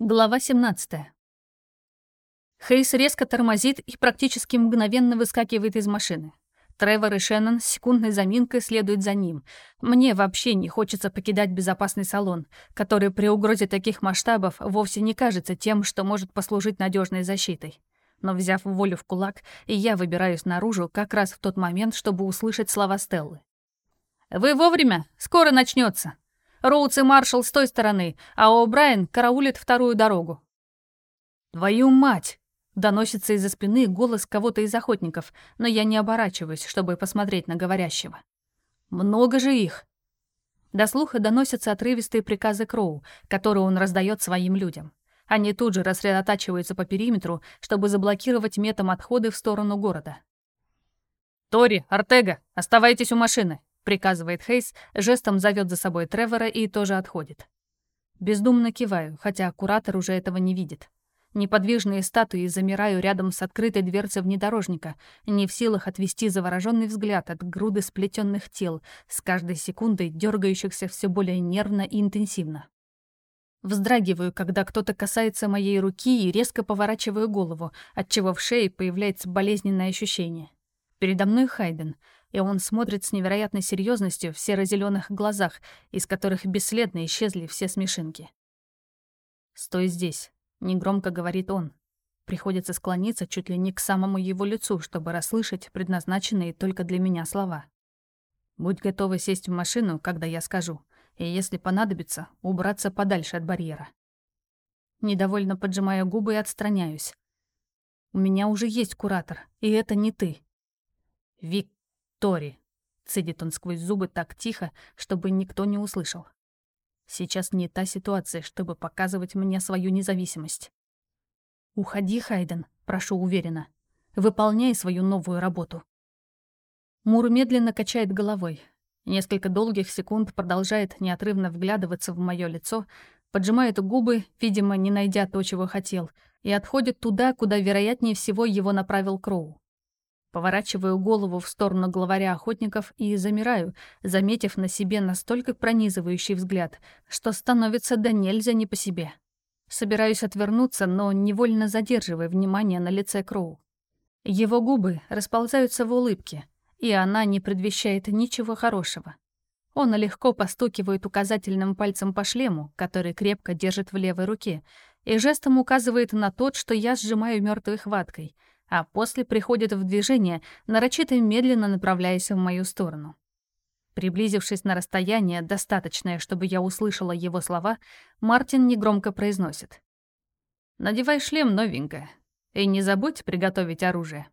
Глава 17. Хейс резко тормозит и практически мгновенно выскакивает из машины. Тревор и Шеннон с секундной заминкой следуют за ним. Мне вообще не хочется покидать безопасный салон, который при угрозе таких масштабов вовсе не кажется тем, что может послужить надежной защитой. Но взяв волю в кулак, я выбираюсь наружу как раз в тот момент, чтобы услышать слова Стеллы. «Вы вовремя? Скоро начнется. Роудс и Маршал с той стороны, а О'Брайен караулит вторую дорогу». «Твою мать!» — доносится из-за спины голос кого-то из охотников, но я не оборачиваюсь, чтобы посмотреть на говорящего. «Много же их!» До слуха доносятся отрывистые приказы Кроу, которые он раздает своим людям. Они тут же рассредотачиваются по периметру, чтобы заблокировать метом отходы в сторону города. «Тори, Артега, оставайтесь у машины!» Приказывает Хейс, жестом зовет за собой Тревора и тоже отходит. Бездумно киваю, хотя куратор уже этого не видит. Неподвижные статуи замираю рядом с открытой дверцей внедорожника, не в силах отвести завороженный взгляд от груды сплетенных тел, с каждой секундой дергающихся все более нервно и интенсивно. Вздрагиваю, когда кто-то касается моей руки и резко поворачиваю голову, отчего в шее появляется болезненное ощущение. Передо мной Хайден — и он смотрит с невероятной серьезностью в серо-зеленых глазах, из которых бесследно исчезли все смешинки. «Стой здесь», — негромко говорит он. Приходится склониться чуть ли не к самому его лицу, чтобы расслышать предназначенные только для меня слова. «Будь готова сесть в машину, когда я скажу, и, если понадобится, убраться подальше от барьера». Недовольно поджимаю губы и отстраняюсь. «У меня уже есть куратор, и это не ты». «Вик, Тори!» — цедит он сквозь зубы так тихо, чтобы никто не услышал. «Сейчас не та ситуация, чтобы показывать мне свою независимость». «Уходи, Хайден», — прошу уверенно. «Выполняй свою новую работу». Мур медленно качает головой. Несколько долгих секунд продолжает неотрывно вглядываться в мое лицо, поджимает губы, видимо, не найдя то, чего хотел, и отходит туда, куда, вероятнее всего, его направил Кроу. Поворачиваю голову в сторону главаря охотников и замираю, заметив на себе настолько пронизывающий взгляд, что становится да нельзя не по себе. Собираюсь отвернуться, но невольно задерживаю внимание на лице Кроу. Его губы расползаются в улыбке, и она не предвещает ничего хорошего. Он легко постукивает указательным пальцем по шлему, который крепко держит в левой руке, и жестом указывает на тот, что я сжимаю мертвой хваткой — а после приходит в движение, нарочито медленно направляясь в мою сторону. Приблизившись на расстояние, достаточное, чтобы я услышала его слова, Мартин негромко произносит. «Надевай шлем, новенькая, и не забудь приготовить оружие».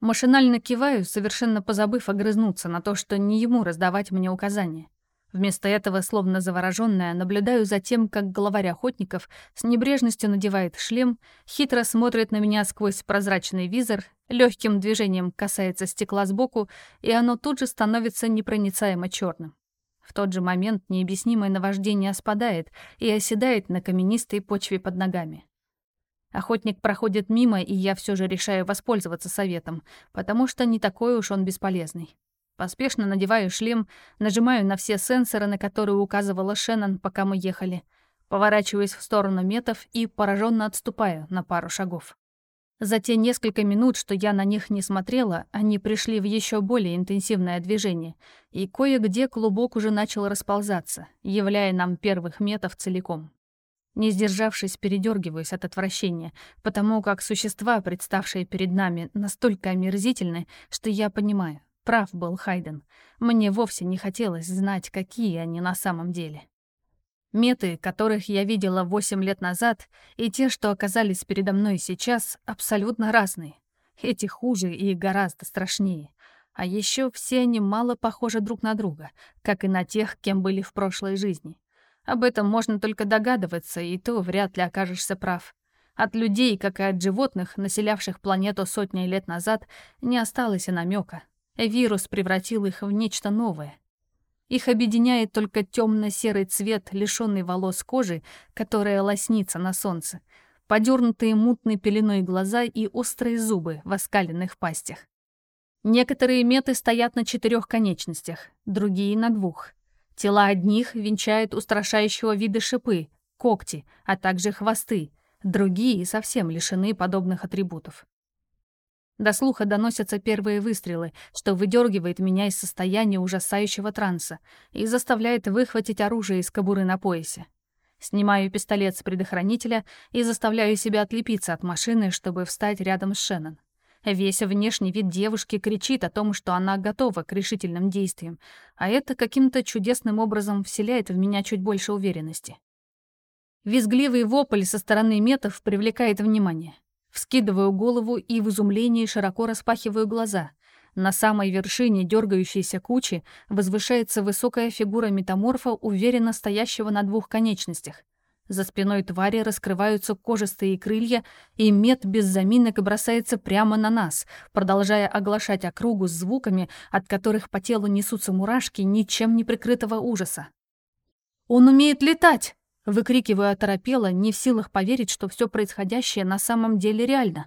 Машинально киваю, совершенно позабыв огрызнуться на то, что не ему раздавать мне указания. Вместо этого, словно заворожённая, наблюдаю за тем, как главарь охотников с небрежностью надевает шлем, хитро смотрит на меня сквозь прозрачный визор, легким движением касается стекла сбоку, и оно тут же становится непроницаемо черным. В тот же момент необъяснимое наваждение спадает и оседает на каменистой почве под ногами. Охотник проходит мимо, и я все же решаю воспользоваться советом, потому что не такой уж он бесполезный. Поспешно надеваю шлем, нажимаю на все сенсоры, на которые указывала Шеннон, пока мы ехали. Поворачиваюсь в сторону метов и пораженно отступаю на пару шагов. За те несколько минут, что я на них не смотрела, они пришли в еще более интенсивное движение, и кое-где клубок уже начал расползаться, являя нам первых метов целиком. Не сдержавшись, передергиваюсь от отвращения, потому как существа, представшие перед нами, настолько омерзительны, что я понимаю, Прав был Хайден. Мне вовсе не хотелось знать, какие они на самом деле. Меты, которых я видела восемь лет назад, и те, что оказались передо мной сейчас, абсолютно разные. Эти хуже и гораздо страшнее. А еще все они мало похожи друг на друга, как и на тех, кем были в прошлой жизни. Об этом можно только догадываться, и то вряд ли окажешься прав. От людей, как и от животных, населявших планету сотни лет назад, не осталось и намека. Вирус превратил их в нечто новое. Их объединяет только темно-серый цвет, лишенный волос кожи, которая лоснится на солнце, подернутые мутной пеленой глаза и острые зубы в оскаленных пастях. Некоторые меты стоят на четырех конечностях, другие — на двух. Тела одних венчают устрашающего вида шипы, когти, а также хвосты. Другие совсем лишены подобных атрибутов. До слуха доносятся первые выстрелы, что выдергивает меня из состояния ужасающего транса и заставляет выхватить оружие из кобуры на поясе. Снимаю пистолет с предохранителя и заставляю себя отлепиться от машины, чтобы встать рядом с Шеннон. Весь внешний вид девушки кричит о том, что она готова к решительным действиям, а это каким-то чудесным образом вселяет в меня чуть больше уверенности. Визгливый вопль со стороны метов привлекает внимание. Вскидываю голову и в изумлении широко распахиваю глаза. На самой вершине дергающейся кучи возвышается высокая фигура метаморфа, уверенно стоящего на двух конечностях. За спиной твари раскрываются кожистые крылья, и мед без заминок бросается прямо на нас, продолжая оглашать округу с звуками, от которых по телу несутся мурашки ничем не прикрытого ужаса. «Он умеет летать!» Выкрикиваю оторопело, не в силах поверить, что все происходящее на самом деле реально.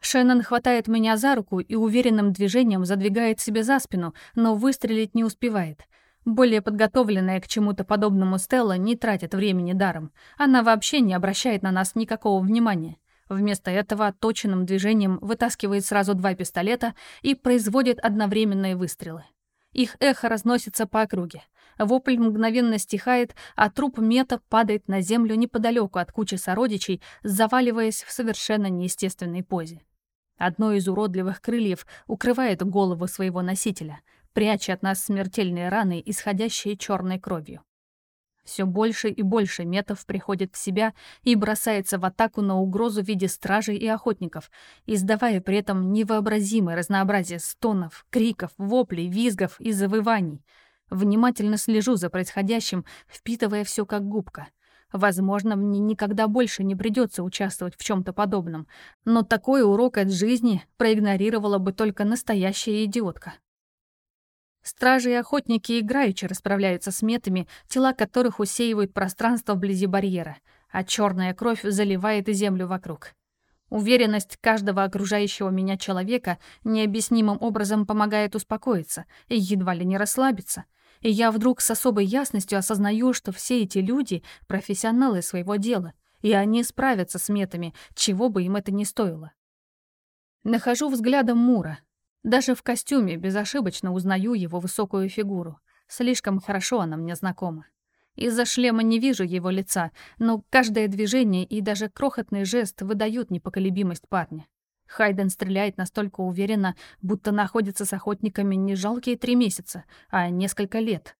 Шеннон хватает меня за руку и уверенным движением задвигает себе за спину, но выстрелить не успевает. Более подготовленная к чему-то подобному Стелла не тратит времени даром. Она вообще не обращает на нас никакого внимания. Вместо этого точенным движением вытаскивает сразу два пистолета и производит одновременные выстрелы. Их эхо разносится по округе. Вопль мгновенно стихает, а труп мета падает на землю неподалеку от кучи сородичей, заваливаясь в совершенно неестественной позе. Одно из уродливых крыльев укрывает голову своего носителя, пряча от нас смертельные раны, исходящие черной кровью. Все больше и больше метов приходит в себя и бросается в атаку на угрозу в виде стражей и охотников, издавая при этом невообразимое разнообразие стонов, криков, воплей, визгов и завываний — Внимательно слежу за происходящим, впитывая все как губка. Возможно, мне никогда больше не придется участвовать в чем-то подобном, но такой урок от жизни проигнорировала бы только настоящая идиотка. Стражи и охотники играючи расправляются с метами, тела которых усеивают пространство вблизи барьера, а черная кровь заливает землю вокруг. Уверенность каждого окружающего меня человека необъяснимым образом помогает успокоиться и едва ли не расслабиться — и я вдруг с особой ясностью осознаю, что все эти люди — профессионалы своего дела, и они справятся с метами, чего бы им это ни стоило. Нахожу взглядом Мура. Даже в костюме безошибочно узнаю его высокую фигуру. Слишком хорошо она мне знакома. Из-за шлема не вижу его лица, но каждое движение и даже крохотный жест выдают непоколебимость парня. Хайден стреляет настолько уверенно, будто находится с охотниками не жалкие три месяца, а несколько лет.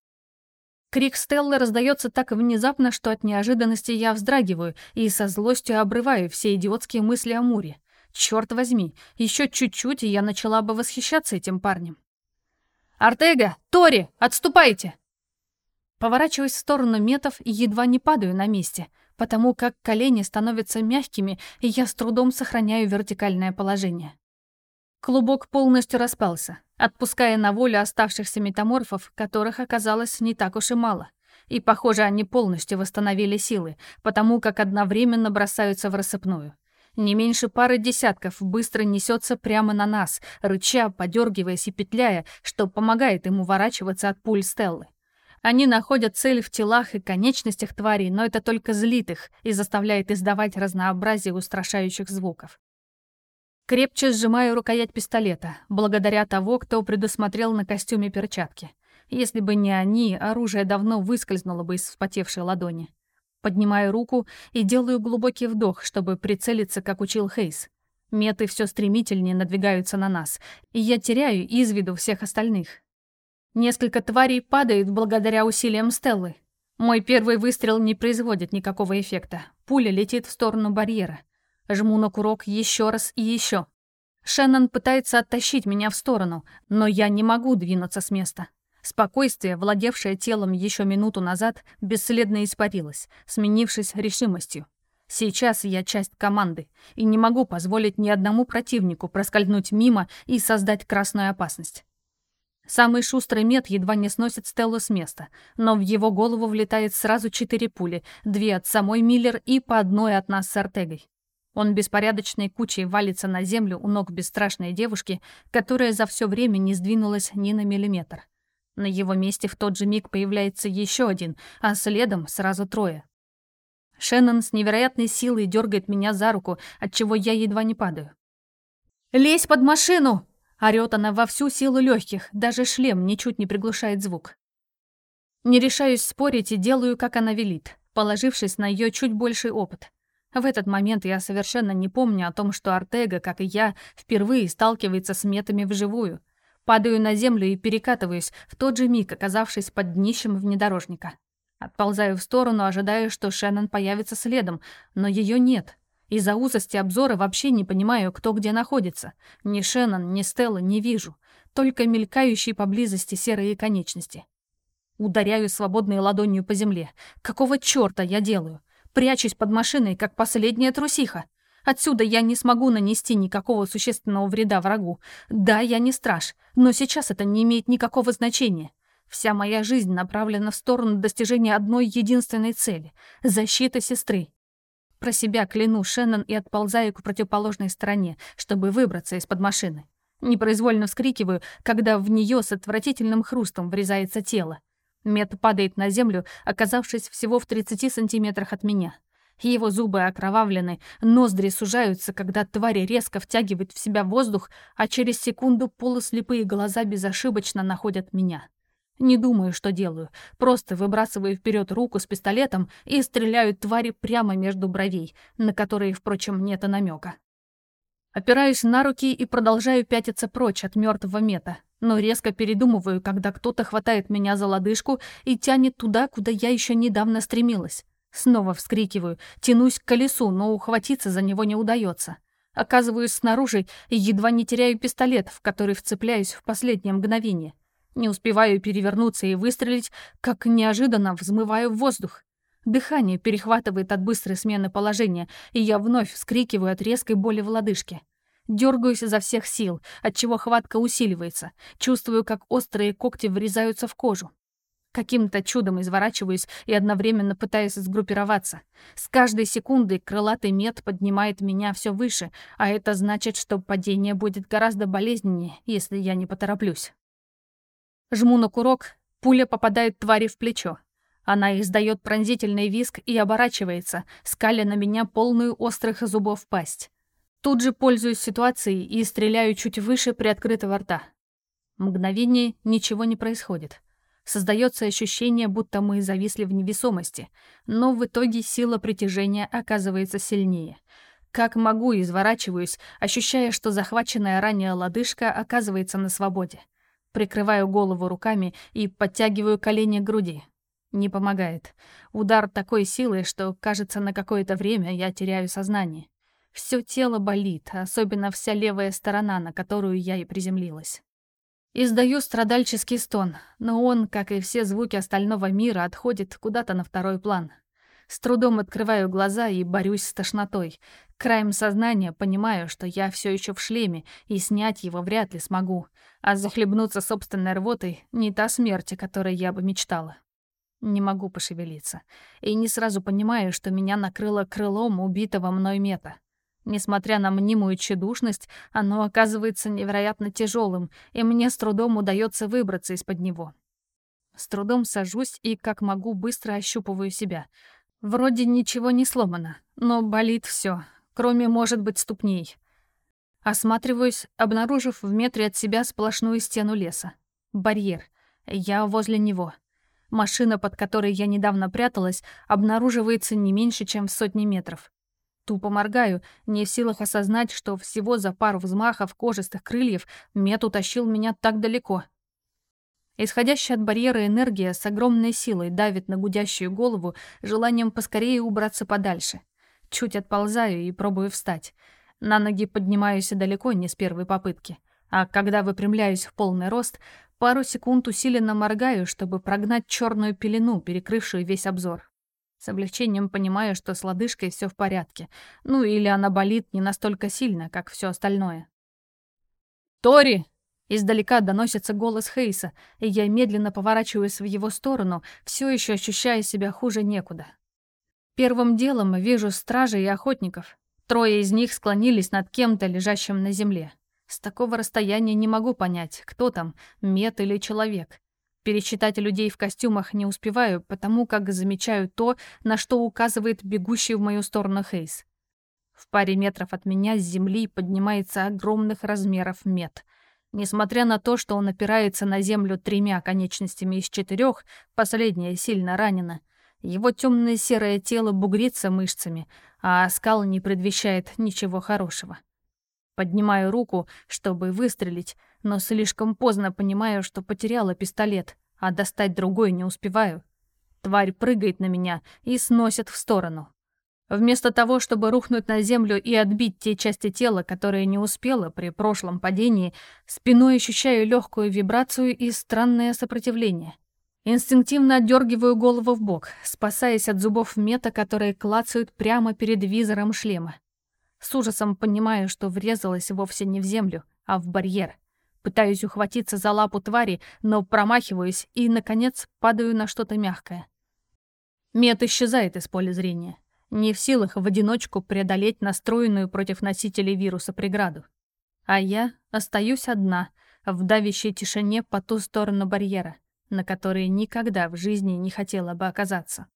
Крик Стеллы раздается так внезапно, что от неожиданности я вздрагиваю и со злостью обрываю все идиотские мысли о Муре. Черт возьми, еще чуть-чуть, и я начала бы восхищаться этим парнем. «Артега! Тори! Отступайте!» Поворачиваюсь в сторону метов и едва не падаю на месте — потому как колени становятся мягкими, и я с трудом сохраняю вертикальное положение. Клубок полностью распался, отпуская на волю оставшихся метаморфов, которых оказалось не так уж и мало. И, похоже, они полностью восстановили силы, потому как одновременно бросаются в рассыпную. Не меньше пары десятков быстро несется прямо на нас, рыча, подергиваясь и петляя, что помогает им уворачиваться от пуль Стеллы. Они находят цель в телах и конечностях тварей, но это только злит их и заставляет издавать разнообразие устрашающих звуков. Крепче сжимаю рукоять пистолета, благодаря того, кто предусмотрел на костюме перчатки. Если бы не они, оружие давно выскользнуло бы из вспотевшей ладони. Поднимаю руку и делаю глубокий вдох, чтобы прицелиться, как учил Хейс. Меты все стремительнее надвигаются на нас, и я теряю из виду всех остальных. Несколько тварей падают благодаря усилиям Стеллы. Мой первый выстрел не производит никакого эффекта. Пуля летит в сторону барьера. Жму на курок еще раз и еще. Шеннон пытается оттащить меня в сторону, но я не могу двинуться с места. Спокойствие, владевшее телом еще минуту назад, бесследно испарилось, сменившись решимостью. Сейчас я часть команды и не могу позволить ни одному противнику проскользнуть мимо и создать красную опасность. Самый шустрый мед едва не сносит Стеллу с места, но в его голову влетает сразу четыре пули, две от самой Миллер и по одной от нас с Артегой. Он беспорядочной кучей валится на землю у ног бесстрашной девушки, которая за все время не сдвинулась ни на миллиметр. На его месте в тот же миг появляется еще один, а следом сразу трое. Шеннон с невероятной силой дергает меня за руку, от чего я едва не падаю. «Лезь под машину!» — орёт она во всю силу легких, даже шлем ничуть не приглушает звук. Не решаюсь спорить и делаю, как она велит, положившись на ее чуть больший опыт. В этот момент я совершенно не помню о том, что Артега, как и я, впервые сталкивается с метами вживую. Падаю на землю и перекатываюсь, в тот же миг оказавшись под днищем внедорожника. Отползаю в сторону, ожидая, что Шеннон появится следом, но ее нет. Из-за узости обзора вообще не понимаю, кто где находится. Ни Шеннон, ни Стелла не вижу. Только мелькающие поблизости серые конечности. Ударяю свободной ладонью по земле. Какого чёрта я делаю? Прячусь под машиной, как последняя трусиха. Отсюда я не смогу нанести никакого существенного вреда врагу. Да, я не страж, но сейчас это не имеет никакого значения. Вся моя жизнь направлена в сторону достижения одной единственной цели — защиты сестры. Про себя кляну Шеннон и отползаю к противоположной стороне, чтобы выбраться из-под машины. Непроизвольно вскрикиваю, когда в нее с отвратительным хрустом врезается тело. Мет падает на землю, оказавшись всего в 30 сантиметрах от меня. Его зубы окровавлены, ноздри сужаются, когда тварь резко втягивает в себя воздух, а через секунду полуслепые глаза безошибочно находят меня. Не думаю, что делаю. Просто выбрасываю вперед руку с пистолетом и стреляю твари прямо между бровей, на которые, впрочем, нет и намека. Опираюсь на руки и продолжаю пятиться прочь от мертвого мета, но резко передумываю, когда кто-то хватает меня за лодыжку и тянет туда, куда я еще недавно стремилась. Снова вскрикиваю, тянусь к колесу, но ухватиться за него не удается. Оказываюсь снаружи и едва не теряю пистолет, в который вцепляюсь в последнее мгновение — не успеваю перевернуться и выстрелить, как неожиданно взмываю в воздух. Дыхание перехватывает от быстрой смены положения, и я вновь вскрикиваю от резкой боли в лодыжке. Дергаюсь изо всех сил, отчего хватка усиливается. Чувствую, как острые когти врезаются в кожу. Каким-то чудом изворачиваюсь и одновременно пытаюсь сгруппироваться. С каждой секундой крылатый мед поднимает меня все выше, а это значит, что падение будет гораздо болезненнее, если я не потороплюсь. Жму на курок, пуля попадает твари в плечо. Она издает пронзительный визг и оборачивается, скаля на меня полную острых зубов пасть. Тут же пользуюсь ситуацией и стреляю чуть выше приоткрытого рта. Мгновение ничего не происходит. Создается ощущение, будто мы зависли в невесомости, но в итоге сила притяжения оказывается сильнее. Как могу, изворачиваюсь, ощущая, что захваченная ранее лодыжка оказывается на свободе. Прикрываю голову руками и подтягиваю колени к груди. Не помогает. Удар такой силы, что, кажется, на какое-то время я теряю сознание. Все тело болит, особенно вся левая сторона, на которую я и приземлилась. Издаю страдальческий стон, но он, как и все звуки остального мира, отходит куда-то на второй план. С трудом открываю глаза и борюсь с тошнотой. Краем сознания понимаю, что я все еще в шлеме, и снять его вряд ли смогу. А захлебнуться собственной рвотой — не та смерть, о которой я бы мечтала. Не могу пошевелиться. И не сразу понимаю, что меня накрыло крылом убитого мной мета. Несмотря на мнимую тщедушность, оно оказывается невероятно тяжелым, и мне с трудом удается выбраться из-под него. С трудом сажусь и, как могу, быстро ощупываю себя — Вроде ничего не сломано, но болит все, кроме, может быть, ступней. Осматриваюсь, обнаружив в метре от себя сплошную стену леса. Барьер. Я возле него. Машина, под которой я недавно пряталась, обнаруживается не меньше, чем в сотне метров. Тупо моргаю, не в силах осознать, что всего за пару взмахов кожистых крыльев Мет утащил меня так далеко — Исходящая от барьера энергия с огромной силой давит на гудящую голову желанием поскорее убраться подальше. Чуть отползаю и пробую встать. На ноги поднимаюсь далеко не с первой попытки. А когда выпрямляюсь в полный рост, пару секунд усиленно моргаю, чтобы прогнать черную пелену, перекрывшую весь обзор. С облегчением понимаю, что с лодыжкой все в порядке. Ну или она болит не настолько сильно, как все остальное. «Тори!» Издалека доносится голос Хейса, и я медленно поворачиваюсь в его сторону, все еще ощущая себя хуже некуда. Первым делом вижу стражей и охотников. Трое из них склонились над кем-то, лежащим на земле. С такого расстояния не могу понять, кто там, мет или человек. Пересчитать людей в костюмах не успеваю, потому как замечаю то, на что указывает бегущий в мою сторону Хейс. В паре метров от меня с земли поднимается огромных размеров мед. Несмотря на то, что он опирается на землю тремя конечностями из четырех, последняя сильно ранена. Его темное серое тело бугрится мышцами, а оскал не предвещает ничего хорошего. Поднимаю руку, чтобы выстрелить, но слишком поздно понимаю, что потеряла пистолет, а достать другой не успеваю. Тварь прыгает на меня и сносит в сторону. Вместо того, чтобы рухнуть на землю и отбить те части тела, которые не успела при прошлом падении, спиной ощущаю легкую вибрацию и странное сопротивление. Инстинктивно отдергиваю голову в бок, спасаясь от зубов мета, которые клацают прямо перед визором шлема. С ужасом понимаю, что врезалась вовсе не в землю, а в барьер. Пытаюсь ухватиться за лапу твари, но промахиваюсь и, наконец, падаю на что-то мягкое. Мет исчезает из поля зрения не в силах в одиночку преодолеть настроенную против носителей вируса преграду. А я остаюсь одна, в давящей тишине по ту сторону барьера, на которой никогда в жизни не хотела бы оказаться.